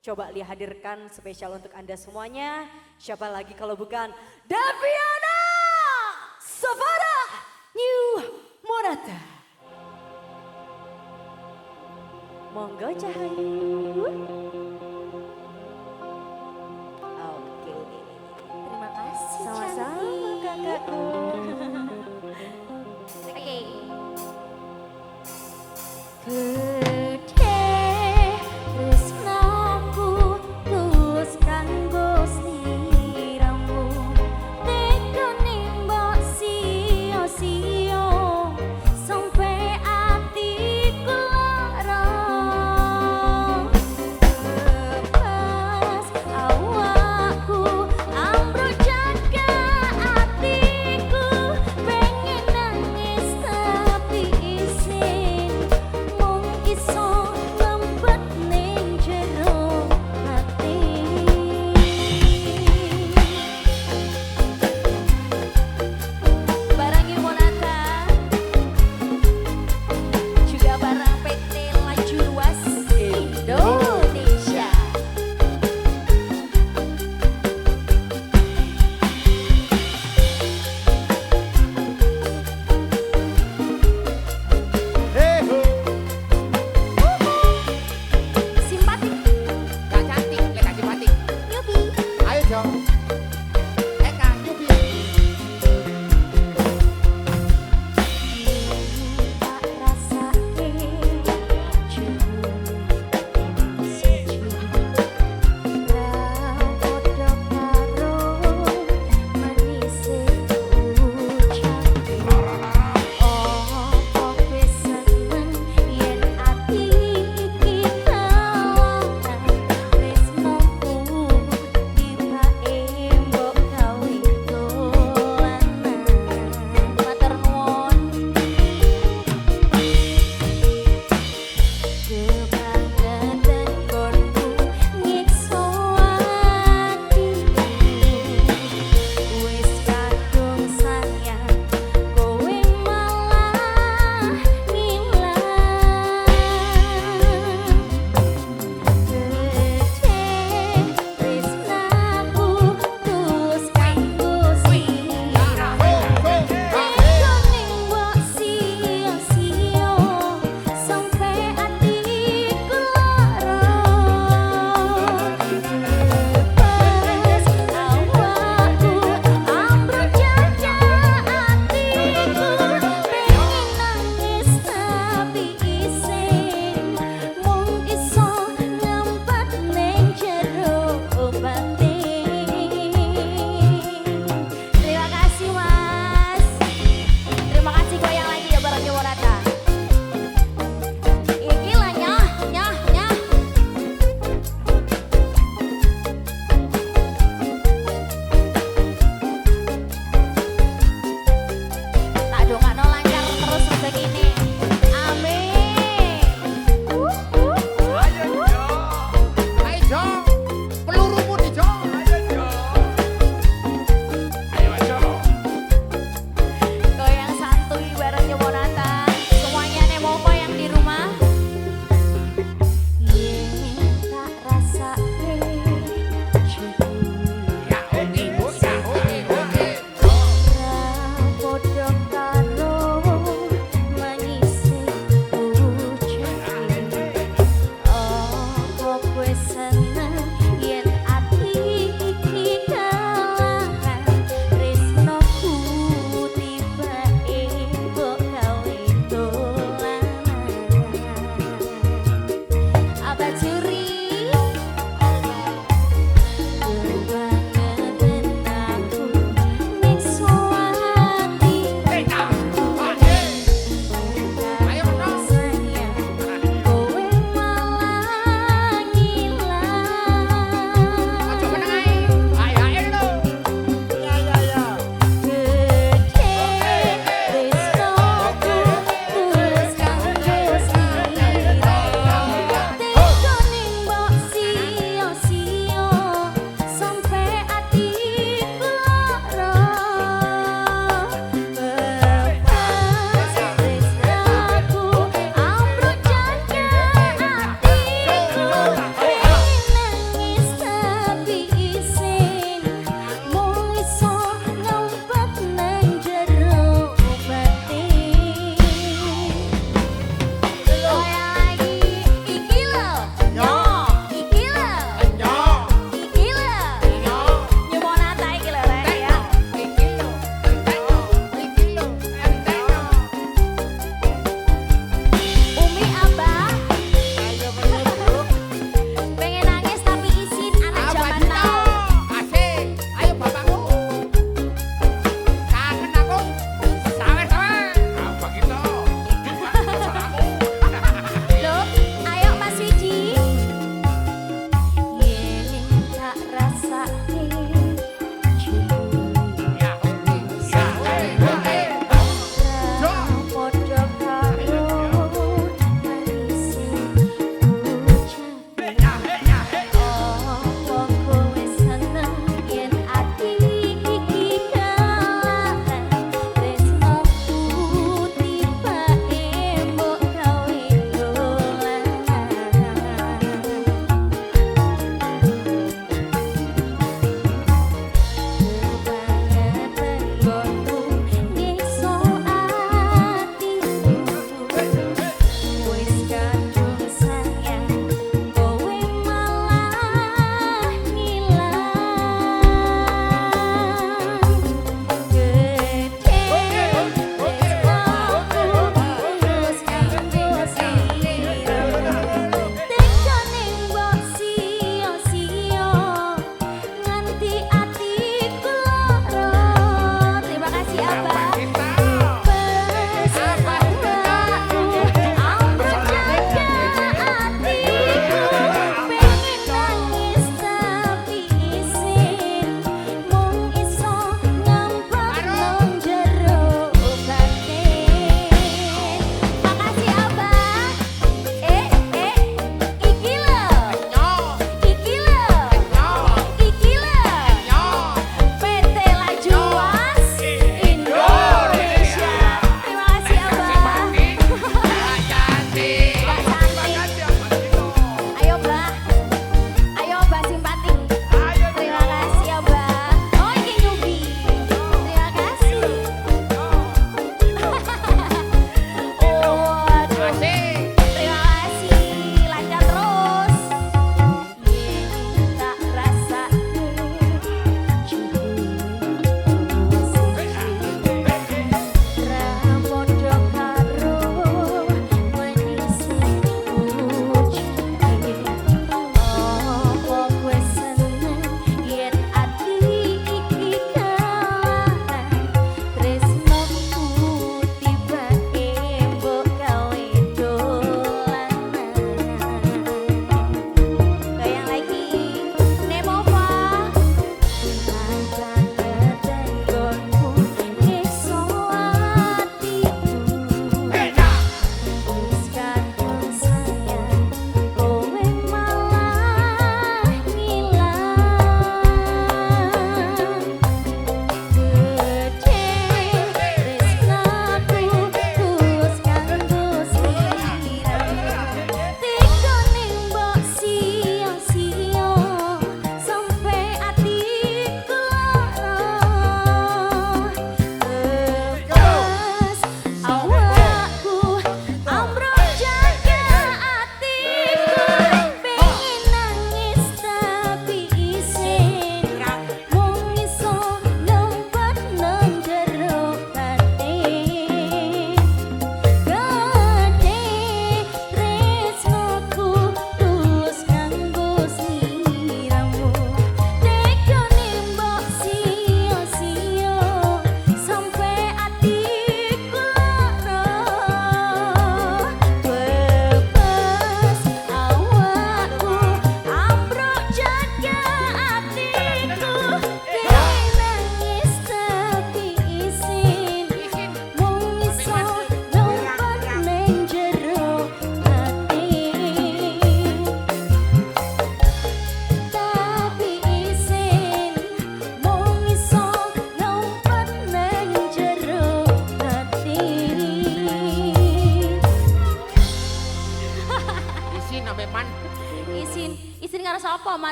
Coba lihat hadirkan spesial untuk Anda semuanya. Siapa lagi kalau bukan Daviana Savara New Monata. Monggo Cahayu. Oke. Terima kasih. Sama-sama kakakku. listen.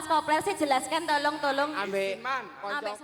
Kopler sih jelaskan tolong tolong. Ambek